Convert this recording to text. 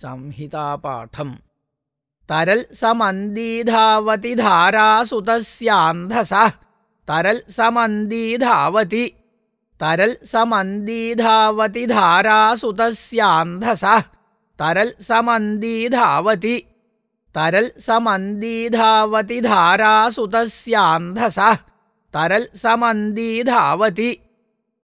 संहितापाठम् तरल् समन्दीधावति धारासुतस्यान्धसः तरल् समन्दीधावति तरल् समन्दीधावति धारासुतस्यान्धसः तरल् समन्दीधावति तरल् समन्दीधावति धारासुतस्यान्धसः तरल समन्दीधावति